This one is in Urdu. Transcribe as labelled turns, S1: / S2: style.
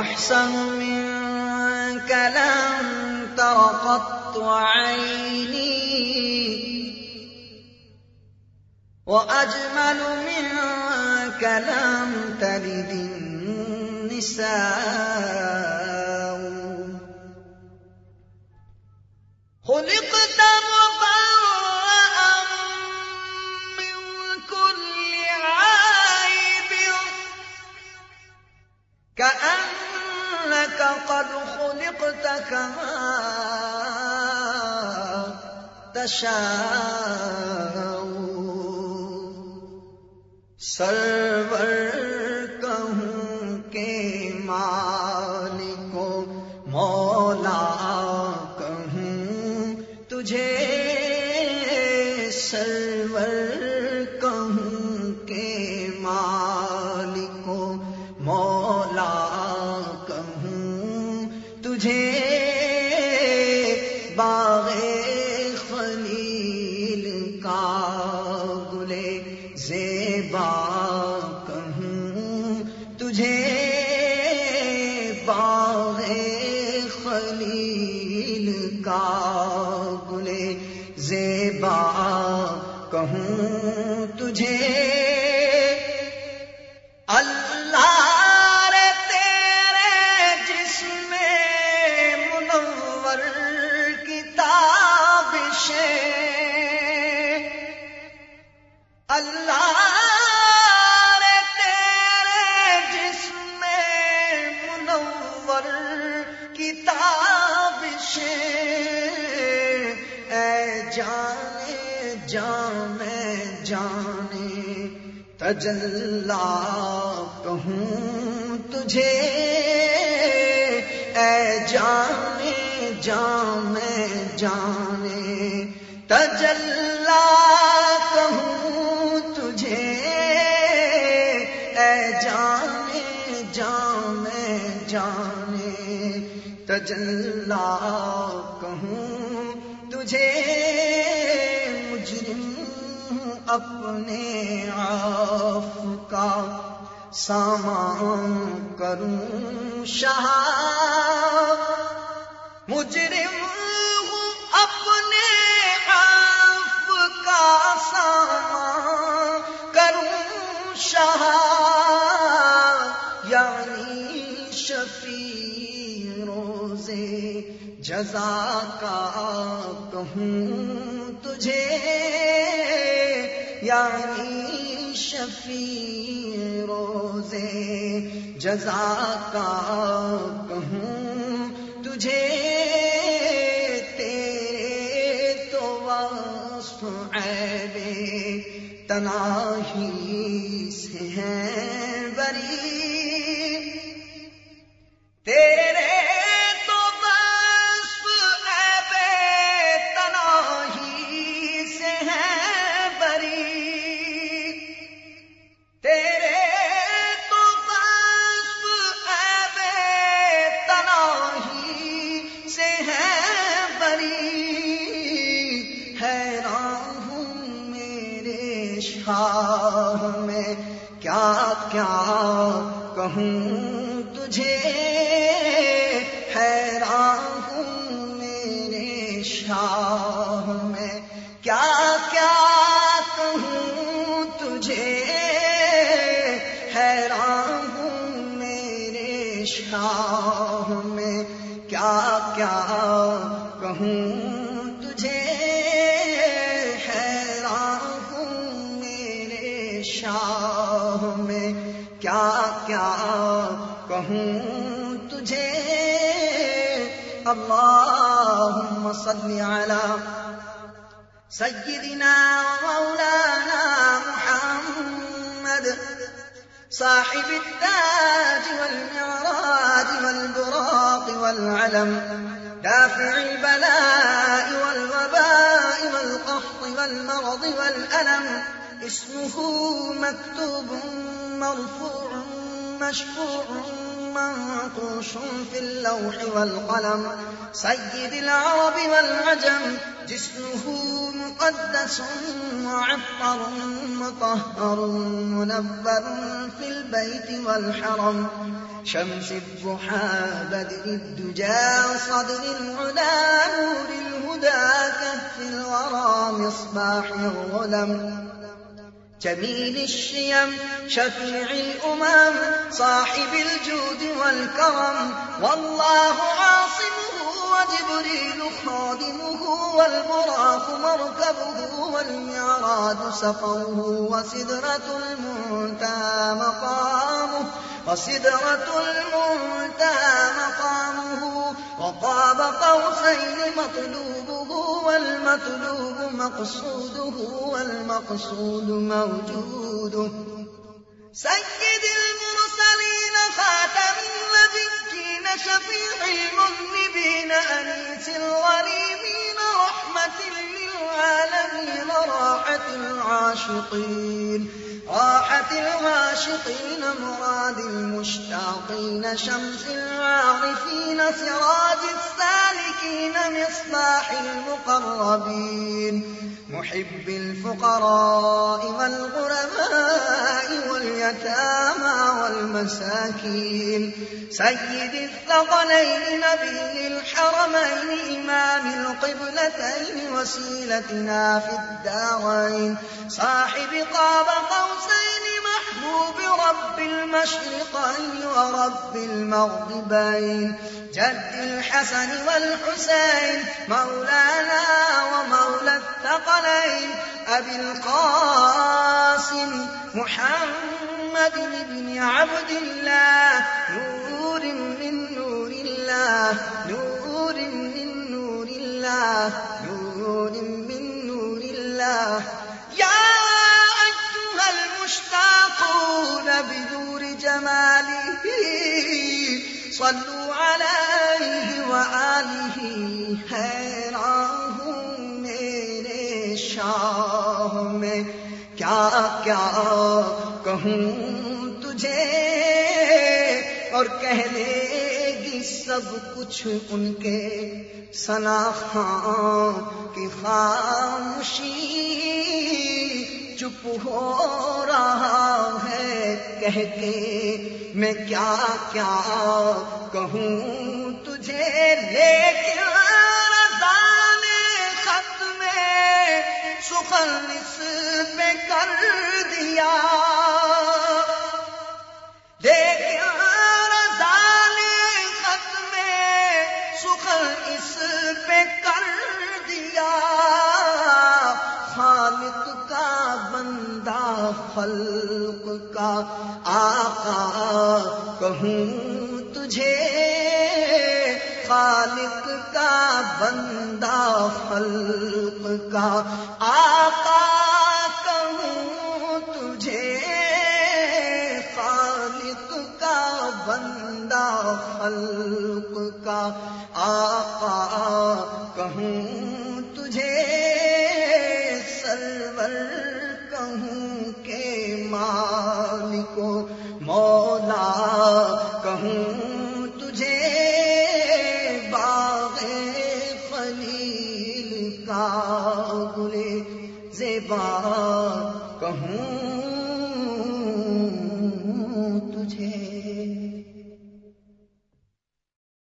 S1: أحسن منك لم تر قط عيني وأجمل منك لم تلد النساء. خلقت كأنك قد خلقت كما تشاء. سرور کہوں کے مالک مولا کہوں تجھے خلیل کا گلے زیبا کہوں تجھے باغ خلیل کا گلے زیبا کہوں تجھے اللہ رے تیرے جسم منور کتاب اے جانے جانے جانے، تجلا کہوں تجھے۔ اے جانے جانے جانے، تجلا جانے جانے جانے تجلا کہوں تجھے مجرم اپنے آپ کا سامان کروں شاہ مجرم شفیع روزے جزا کا کہوں تجھے یعنی شفیع روزے جزا کا کہوں تجھے۔ تیرے تو وصف عیب تناہی کیا کہوں تجھے؟ حیران ہوں میرے شاہ میں۔ کہوں تجھے؟ اللهم صل على سيدنا ومولانا محمد، صاحب التاج والمعراج والبراق والعلم، دافع البلاء والوباء والقحط والمرض والألم، اسمه مكتوب مرفوع مشفوع منقوش في اللوح والقلم. سيد العرب والعجم، جسمه مقدس معطر مطهر منبر في البيت والحرم. شمس الضحى، بدر الدجى، صدر العلا، نور الهدى، كهف الورى، مصباح الظلم جميل الشيم، شفيع الأمم، صاحب الجود والكرم. والله عاصمه وجبريل خادمه، والبراق مركبه، والمعراج سفره وسدرة المنتهى مقامه. وسدرة المنتهى مقامه وقاب قوسين مطلوبه والمطلوب مقصوده والمقصود موجوده. سيد المرسلين خاتم النبيين شفيع المذنبين أنيس الغريبين رحمة للعالمين راحة العاشقين. راحة العاشقين مراد المشتاقين شمس العارفين سراج السالكين مصباح المقربين محب الفقراء والغرباء واليتامى والمساكين سيد الثقلين نبي الحرمين إمام القبلتين وسيلتنا في الدارين. صاحب قاب قوسين، محبوب رب المشرقين ورب المغربين. جد الحسن والحسين، مولانا ومولى الثقلين. أبي القاسم محمد بن عبد الله، نور من نور الله، نور الله نور من نور الله. يا أيها المشتاقون بنور جماله، صلوا عليه وآله. حیران ہوں میرے شاہ میں، کیا کیا کہوں تجھے؟ اور کہہ دے گی سب کچھ ان کے سنا خان کی خاموشی چپ ہو رہا ہے، کہہ کے میں کیا کیا کہوں تجھے؟ لیکن رضان خط میں سخن اس پہ کر دیا۔ آقا، کہوں تجھے خالق کا بندہ، خلق کا آقا، کہوں تجھے خالق کا بندہ، خلق کا آقا تجھے باغ فلیل کا گلے زیبا کہوں